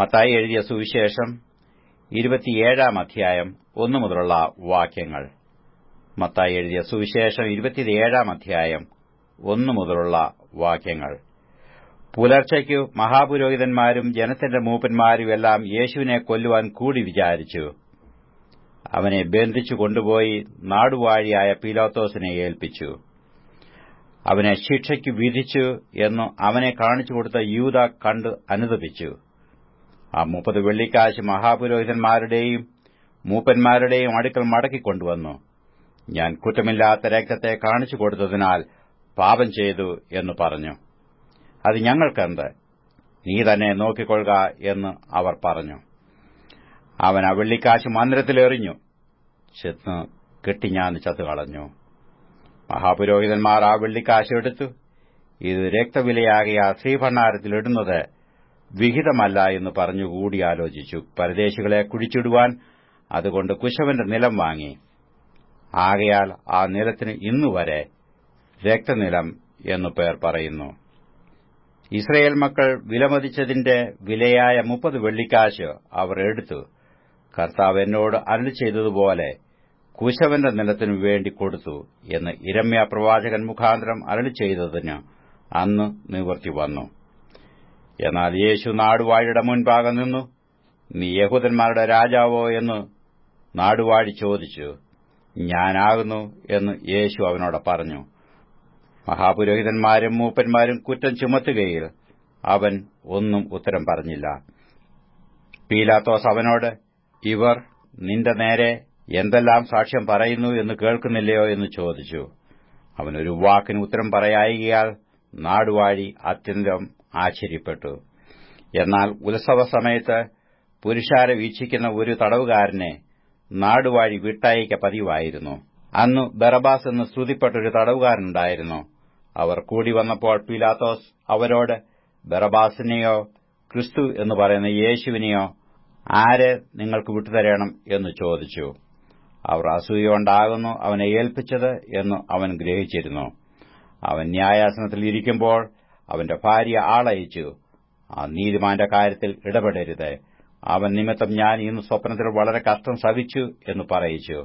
മത്തായി എഴുതിയ സുവിശേഷം ഇരുപത്തിയേഴാം അധ്യായം ഒന്നു മുതലുള്ള വാക്യങ്ങൾ. മത്തായി എഴുതിയ സുവിശേഷം ഇരുപത്തിയേഴാം അധ്യായം ഒന്നു മുതലുള്ള വാക്യങ്ങൾ. പുലർച്ചയ്ക്കു മഹാപുരോഹിതന്മാരും ജനത്തിന്റെ മൂപ്പന്മാരും എല്ലാം യേശുവിനെ കൊല്ലുവാൻ കൂടി വിചാരിച്ചു. അവനെ ബന്ധിച്ചു കൊണ്ടുപോയി നാടുവാഴിയായ പീലോത്തോസിനെ ഏൽപ്പിച്ചു. അവനെ ശിക്ഷയ്ക്ക് വിധിച്ചു എന്നു അവനെ കാണിച്ചു കൊടുത്ത യൂത കണ്ട് അനുദപിച്ചു ആ മുപ്പത് വെള്ളിക്കാശ് മഹാപുരോഹിതന്മാരുടെയും മൂപ്പന്മാരുടെയും അടുക്കൽ മടക്കിക്കൊണ്ടുവന്നു ഞാൻ കുറ്റമില്ലാത്ത രക്തത്തെ കാണിച്ചു കൊടുത്തതിനാൽ പാപം ചെയ്തു എന്ന് പറഞ്ഞു. അത് ഞങ്ങൾക്കെന്ത്? നീ തന്നെ നോക്കിക്കൊള്ളുക എന്ന് അവർ പറഞ്ഞു. അവൻ ആ വെള്ളിക്കാശ് മന്ദിരത്തിലെറിഞ്ഞു. ചെന്ന് കെട്ടിഞ്ഞാന്ന് ചത്തുകളഞ്ഞു. മഹാപുരോഹിതന്മാർ ആ വെള്ളിക്കാശ് എടുത്തു. ഇത് രക്തവിലയാകിയ ശ്രീഭണ്ഡാരത്തിലിടുന്നത് വിഹിതമല്ല എന്ന് പറഞ്ഞു കൂടിയാലോചിച്ചു പരദേശികളെ കുഴിച്ചിടുവാൻ അതുകൊണ്ട് കുശവന്റെ നിലം വാങ്ങി. ആകയാൽ ആ നിലത്തിന് ഇന്നുവരെ രക്തനിലം എന്നു പേർ പറയുന്നു. ഇസ്രയേൽ മക്കൾ വിലമതിച്ചതിന്റെ വിലയായ മുപ്പത് വെള്ളിക്കാശ് അവർ എടുത്തു. കർത്താവ് എന്നോട് അരുളി ചെയ്തതുപോലെ കുശവന്റെ നിലത്തിനു വേണ്ടി കൊടുത്തു എന്ന് ഇരമ്യ പ്രവാചകൻ മുഖാന്തരം അരളി ചെയ്തതിന് അന്ന് നിവർത്തി വന്നു. എന്നാൽ യേശു നാടുവാഴിയുടെ മുൻപാകെ നിന്നു. നീ യഹൂദന്മാരുടെ രാജാവോ എന്ന് നാടുവാഴി ചോദിച്ചു. ഞാനാകുന്നു എന്ന് യേശു അവനോട് പറഞ്ഞു. മഹാപുരോഹിതന്മാരും മൂപ്പന്മാരും കുറ്റം ചുമത്തുകയിൽ അവൻ ഒന്നും ഉത്തരം പറഞ്ഞില്ല. പീലാത്തോസ് അവനോട് ഇവർ നിന്റെ നേരെ എന്തെല്ലാം സാക്ഷ്യം പറയുന്നു എന്ന് കേൾക്കുന്നില്ലയോ എന്ന് ചോദിച്ചു. അവനൊരു വാക്കിന് ഉത്തരം പറയായികയാൽ നാടുവാഴി അത്യന്തം ആശ്ചര്യപ്പെട്ടു. എന്നാൽ ഉത്സവ സമയത്ത് പുരുഷാരെ വീക്ഷിക്കുന്ന ഒരു തടവുകാരനെ നാടുവാഴി വിട്ടയക്ക പതിവായിരുന്നു. അന്നു ബറബാസ് എന്ന് ശ്രുതിപ്പെട്ടൊരു തടവുകാരനുണ്ടായിരുന്നു. അവർ കൂടി വന്നപ്പോൾ പീലാത്തോസ് അവരോട് ബറബാസിനെയോ ക്രിസ്തു എന്ന് പറയുന്ന യേശുവിനെയോ ആരെ നിങ്ങൾക്ക് വിട്ടുതരണം? എന്ന് ചോദിച്ചു. അവർ അസൂയുണ്ടാകുന്നു അവനെ ഏൽപ്പിച്ചത് എന്ന് അവൻ ഗ്രഹിച്ചിരുന്നു. അവൻ ന്യായാസനത്തിൽ ഇരിക്കുമ്പോൾ അവന്റെ ഭാര്യ ആളയച്ചു. ആ നീതിമാന്റെ കാര്യത്തിൽ ഇടപെടരുത്. അവൻ നിമിത്തം ഞാൻ ഇന്ന് സ്വപ്നത്തിൽ വളരെ കഷ്ടം സഹിച്ചു എന്ന് പറയിച്ചു.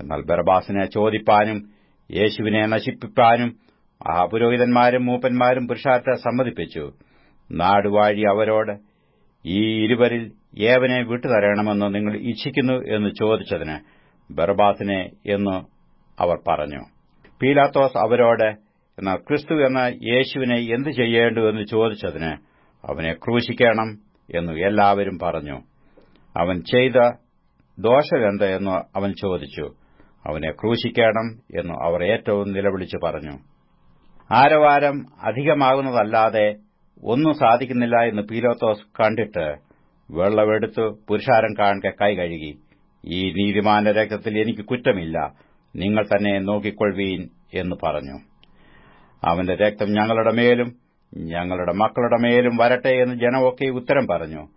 എന്നാൽ ബർബാസിനെ ചോദിപ്പാനും യേശുവിനെ നശിപ്പിപ്പാനും പുരോഹിതന്മാരും മൂപ്പന്മാരും പുരുഷാർത്ഥ സമ്മതിപ്പിച്ചു. നാടുവാഴി അവരോട് ഈ ഇരുവരിൽ ഏവനെ വിട്ടുതരണമെന്ന് നിങ്ങൾ ഇച്ഛിക്കുന്നു എന്ന് ചോദിച്ചതിന് ബർബാസിനെ എന്ന് അവർ പറഞ്ഞു. പീലാത്തോസ് അവരോട് എന്നാൽ ക്രിസ്തു എന്ന യേശുവിനെ എന്തു ചെയ്യേണ്ടുവെന്ന് ചോദിച്ചതിന് അവനെ ക്രൂശിക്കണം എന്നു എല്ലാവരും പറഞ്ഞു. അവൻ ചെയ്ത ദോഷമെന്ത് എന്ന് അവൻ ചോദിച്ചു. അവനെ ക്രൂശിക്കണം എന്നു അവർ ഏറ്റവും നിലവിളിച്ചു പറഞ്ഞു. ആരവാരം അധികമാകുന്നതല്ലാതെ ഒന്നും സാധിക്കുന്നില്ല എന്ന് പീലോത്തോസ് കണ്ടിട്ട് വെള്ളമെടുത്തു പുരുഷാരം കാണെ കൈ കഴുകി. ഈ നീതിമാന രക്തത്തിൽ എനിക്ക് കുറ്റമില്ല. നിങ്ങൾ തന്നെ നോക്കിക്കൊള്ളുവീൻ എന്ന് പറഞ്ഞു. അവന്റെ രക്തം ഞങ്ങളുടെ മേലും ഞങ്ങളുടെ മക്കളുടെ മേലും വരട്ടെ എന്ന് ജനമൊക്കെ ഉത്തരം പറഞ്ഞു.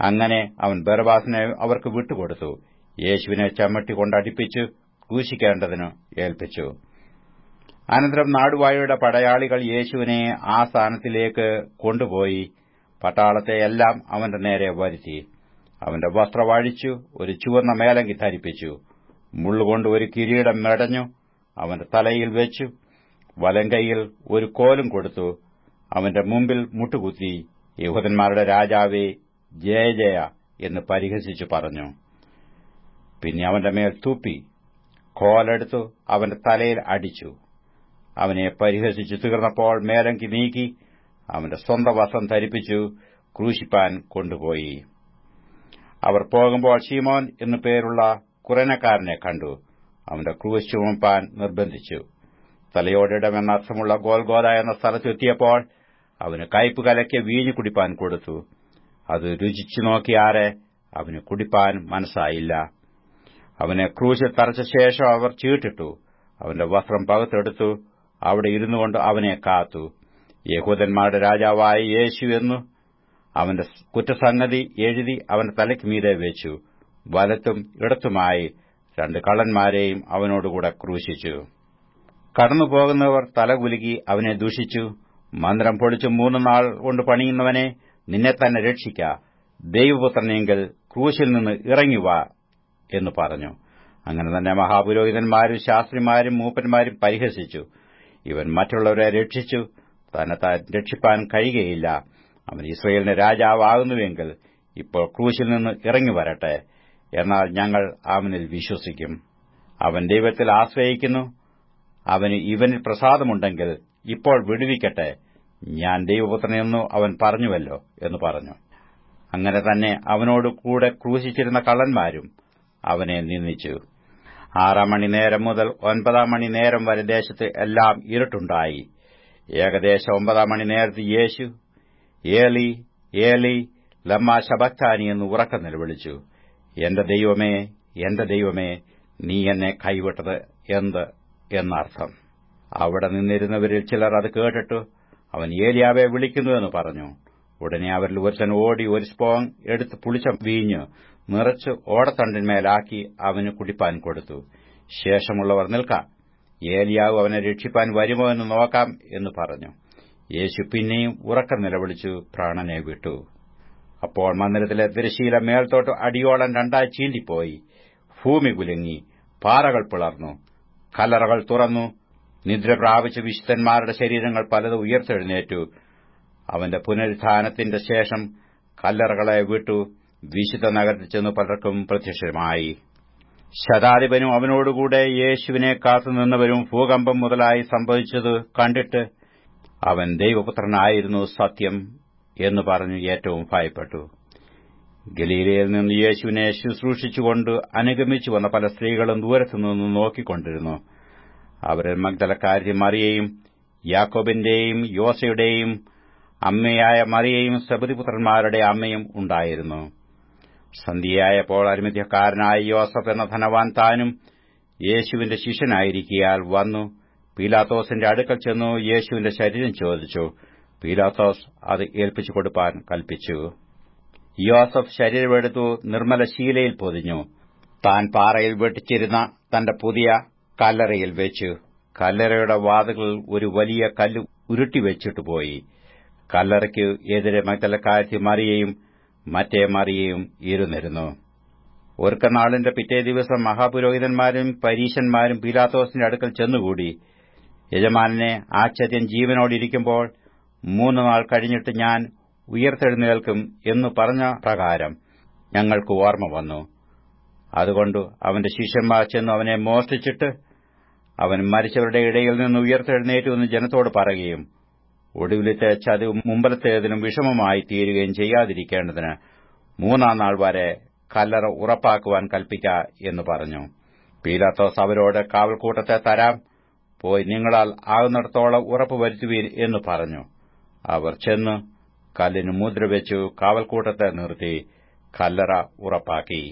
അങ്ങനെ അവൻ ബർബാസിനെ അവർക്ക് വിട്ടുകൊടുത്തു. യേശുവിനെ ചമ്മട്ടി കൊണ്ടടിപ്പിച്ചു ക്രൂശിക്കേണ്ടതിന് ഏൽപ്പിച്ചു. അനന്തരം നാടുവായുടെ പടയാളികൾ യേശുവിനെ ആ സ്ഥാനത്തിലേക്ക് കൊണ്ടുപോയി പട്ടാളത്തെ എല്ലാം അവന്റെ നേരെ വരുത്തി. അവന്റെ വസ്ത്രവാഴിച്ചു ഒരു ചുവന്ന മേലങ്കി ധരിപ്പിച്ചു. മുള്ളുകൊണ്ട് ഒരു കിരീടം മെടഞ്ഞു അവന്റെ തലയിൽ വെച്ചു. വലങ്കയിൽ ഒരു കോലും കൊടുത്തു. അവന്റെ മുമ്പിൽ മുട്ടുകുത്തി യഹൂദന്മാരുടെ രാജാവേ ജയ ജയ എന്ന് പരിഹസിച്ചു പറഞ്ഞു. പിന്നെ അവന്റെ മേൽ തൂപ്പി കോലെടുത്തു അവന്റെ തലയിൽ അടിച്ചു. അവനെ പരിഹസിച്ചു തീർന്നപ്പോൾ മേലങ്കി നീക്കി അവന്റെ സ്വന്തം വസ്ത്രം ധരിപ്പിച്ചു ക്രൂശിപ്പാൻ കൊണ്ടുപോയി. അവർ പോകുമ്പോൾ ഷീമോൻ എന്നു പേരുള്ള കുറനക്കാരനെ കണ്ടു. അവന്റെ ക്രൂശ് ചുമപ്പാൻ നിർബന്ധിച്ചു. തലയോടിടമെന്ന എന്നർത്ഥമുള്ള ഗോൽഗോദ എന്ന സ്ഥലത്തെത്തിയപ്പോൾ അവന് കയ്പ് കലയ്ക്ക് വീഞ്ഞു കുടിപ്പാൻ കൊടുത്തു. അത് രുചിച്ചു നോക്കിയാറെ അവന് കുടിപ്പാൻ മനസ്സായില്ല. അവനെ ക്രൂശിൽ തറച്ച ശേഷം അവർ ചീട്ടിട്ടു. അവന്റെ വസ്ത്രം പകത്തെടുത്തു. അവിടെ ഇരുന്നു കൊണ്ട് അവനെ കാത്തു. യഹൂദന്മാരുടെ രാജാവായ യേശു എന്നു അവന്റെ കുറ്റസംഗതി എഴുതി അവന്റെ തലയ്ക്ക് മീതെ വെച്ചു. വലത്തും ഇടത്തുമായി രണ്ട് കള്ളന്മാരെയും അവനോടുകൂടെ ക്രൂശിച്ചു. കടന്നുപോകുന്നവർ തലകുലുക്കി അവനെ ദൂഷിച്ചു. മന്ത്രം പൊളിച്ചു മൂന്ന് നാൾ കൊണ്ട് പണിയുന്നവനെ നിന്നെ തന്നെ രക്ഷിക്ക. ദൈവപുത്രനെങ്കിൽ ക്രൂശിൽ നിന്ന് ഇറങ്ങിവാ എന്ന് പറഞ്ഞു. അങ്ങനെ തന്നെ മഹാപുരോഹിതന്മാരും ശാസ്ത്രിമാരും മൂപ്പന്മാരും പരിഹസിച്ചു. ഇവൻ മറ്റുള്ളവരെ രക്ഷിച്ചു. തന്നെ താൻ രക്ഷിപ്പാൻ കഴിയുകയില്ല. അവൻ ഇസ്രയേലിന്റെ രാജാവാകുന്നുവെങ്കിൽ ഇപ്പോൾ ക്രൂശിൽ നിന്ന് ഇറങ്ങി വരട്ടെ. എന്നാൽ ഞങ്ങൾ അവനിൽ വിശ്വസിക്കും. അവൻ ദൈവത്തിൽ ആശ്രയിക്കുന്നു. അവന് ഇവനിൽ പ്രസാദമുണ്ടെങ്കിൽ ഇപ്പോൾ വിടുവിക്കട്ടെ. ഞാൻ ദൈവപുത്രനെന്നു അവൻ പറഞ്ഞുവല്ലോ എന്ന് പറഞ്ഞു. അങ്ങനെ തന്നെ അവനോട് കൂടെ ക്രൂശിച്ചിരുന്ന കള്ളന്മാരും അവനെ നിന്ദിച്ചു. ആറാം മണി നേരം മുതൽ ഒൻപതാം മണി നേരം വരെ ദേശത്ത് എല്ലാം ഇരുട്ടുണ്ടായി. ഏകദേശം ഒമ്പതാം മണി നേരത്ത് യേശു ഏലി ഏലി ലമ്മ ശബക്താനി എന്ന് ഉറക്കം നിലവിളിച്ചു എന്റെ ദൈവമേ എന്റെ ദൈവമേ നീ എന്നെ കൈവിട്ടത് എന്ത്? എന്നർത്ഥം. അവിടെ നിന്നിരുന്നവരിൽ ചിലർ അത് കേട്ടിട്ടു അവൻ ഏലിയാവെ വിളിക്കുന്നുവെന്ന് പറഞ്ഞു. ഉടനെ അവരിൽ ഒരുത്തൻ ഓടി ഒരു സ്പോങ് എടുത്ത് പുളിച്ച വീഞ്ഞ് നിറച്ച് ഓടത്തണ്ടിന്മേലാക്കി അവന് കുടിപ്പാൻ കൊടുത്തു. ശേഷമുള്ളവർ നിൽക്കാം ഏലിയാവ് അവനെ രക്ഷിപ്പാൻ വരുമോ എന്ന് നോക്കാം എന്ന് പറഞ്ഞു. യേശു പിന്നെയും ഉറക്കം നിലവിളിച്ചു പ്രാണനെ വിട്ടു. അപ്പോൾ മന്ദിരത്തിലെ തിരശീല മേൽത്തോട്ട് അടിയോളം രണ്ടായി ചീന്തിപ്പോയി. ഭൂമി കുലുങ്ങി പാറകൾ പിളർന്നു. കല്ലറകൾ തുറന്നു നിദ്ര പ്രാപിച്ച വിശുദ്ധന്മാരുടെ ശരീരങ്ങൾ പലത് ഉയർത്തെഴുന്നേറ്റു. അവന്റെ പുനരുത്ഥാനത്തിന്റെ ശേഷം കല്ലറകളെ വിട്ടു വിശുദ്ധ നഗരത്തിൽ ചെന്ന് പലർക്കും പ്രത്യക്ഷമായി. ശതാധിപനും അവനോടുകൂടെ യേശുവിനെ കാത്തുനിന്നവരും ഭൂകമ്പം മുതലായി സംഭവിച്ചത് കണ്ടിട്ട് അവൻ ദൈവപുത്രനായിരുന്നു സത്യം എന്ന് പറഞ്ഞു ഏറ്റവും ഭയപ്പെട്ടു. ഗലീലയിൽ നിന്ന് യേശുവിനെ ശുശ്രൂഷിച്ചുകൊണ്ട് അനുഗമിച്ചു വന്ന പല സ്ത്രീകളും ദൂരത്തുനിന്ന് നോക്കിക്കൊണ്ടിരുന്നു. അവരിൽ മഗ്ദലക്കാരി മറിയയും യാക്കോബിന്റെയും യോസയുടെയും അമ്മയായ മറിയയും സബതിപുത്രന്മാരുടെ അമ്മയും ഉണ്ടായിരുന്നു. സന്ധ്യയായപ്പോൾ അരിമധ്യക്കാരനായ യോസഫ് എന്ന ധനവാൻ താനും യേശുവിന്റെ ശിഷ്യനായിരിക്കിയാൽ വന്നു. പീലാത്തോസിന്റെ അടുക്കൽ ചെന്നു യേശുവിന്റെ ശരീരം ചോദിച്ചു. പീലാത്തോസ് അത് ഏൽപ്പിച്ചു കൊടുപ്പാൻ കൽപ്പിച്ചു. യോസഫ് ശരീരമെടുത്തു നിർമ്മല ശീലയിൽ പൊതിഞ്ഞു. താൻ പാറയിൽ വെട്ടിച്ചിരുന്ന തന്റെ പുതിയ കല്ലറയിൽ വെച്ചു കല്ലറയുടെ വാതുകളിൽ ഒരു വലിയ കല്ല് ഉരുട്ടിവെച്ചിട്ട് പോയി. കല്ലറയ്ക്ക് എതിരെ മറ്റലക്കാരത്തി മറിയയും മറ്റേ മറിയയും ഇരുന്നിരുന്നു. ഒരുക്കനാളിന്റെ പിറ്റേ ദിവസം മഹാപുരോഹിതന്മാരും പരീശന്മാരും പീലാത്തോസിന്റെ അടുക്കൽ ചെന്നുകൂടി. യജമാനെ ആശ്ചര്യം ജീവനോടിരിക്കുമ്പോൾ മൂന്ന് നാൾ കഴിഞ്ഞിട്ട് ഞാൻ ഉയർത്തെഴുന്നേൽക്കും എന്നു പറഞ്ഞ പ്രകാരം ഞങ്ങൾക്ക് ഓർമ്മ വന്നു. അതുകൊണ്ട് അവന്റെ ശിഷ്യന്മാർ ചെന്ന് അവനെ മോഷ്ടിച്ചിട്ട് അവൻ മരിച്ചവരുടെ ഇടയിൽ നിന്ന് ഉയർത്തെഴുന്നേറ്റു എന്ന് ജനത്തോട് പറയുകയും ഒടുവിലത്തെ ചതിവ് മുമ്പലത്തേതിനും വിഷമമായി തീരുകയും ചെയ്യാതിരിക്കേണ്ടതിന് മൂന്നാം നാൾ വരെ കല്ലറ ഉറപ്പാക്കുവാൻ കൽപ്പിക്ക എന്ന് പറഞ്ഞു. പീലാത്തോസ് അവരോട് കാവൽക്കൂട്ടത്തെ തരാം പോയി നിങ്ങളാൽ ആകുന്നിടത്തോളം ഉറപ്പുവരുത്തുവീൻ എന്ന് പറഞ്ഞു. അവർ ചെന്ന് കല്ലിന് മുദ്രവെച്ചു കാവൽക്കൂട്ടത്തെ നിർത്തി കല്ലറ ഉറപ്പാക്കി.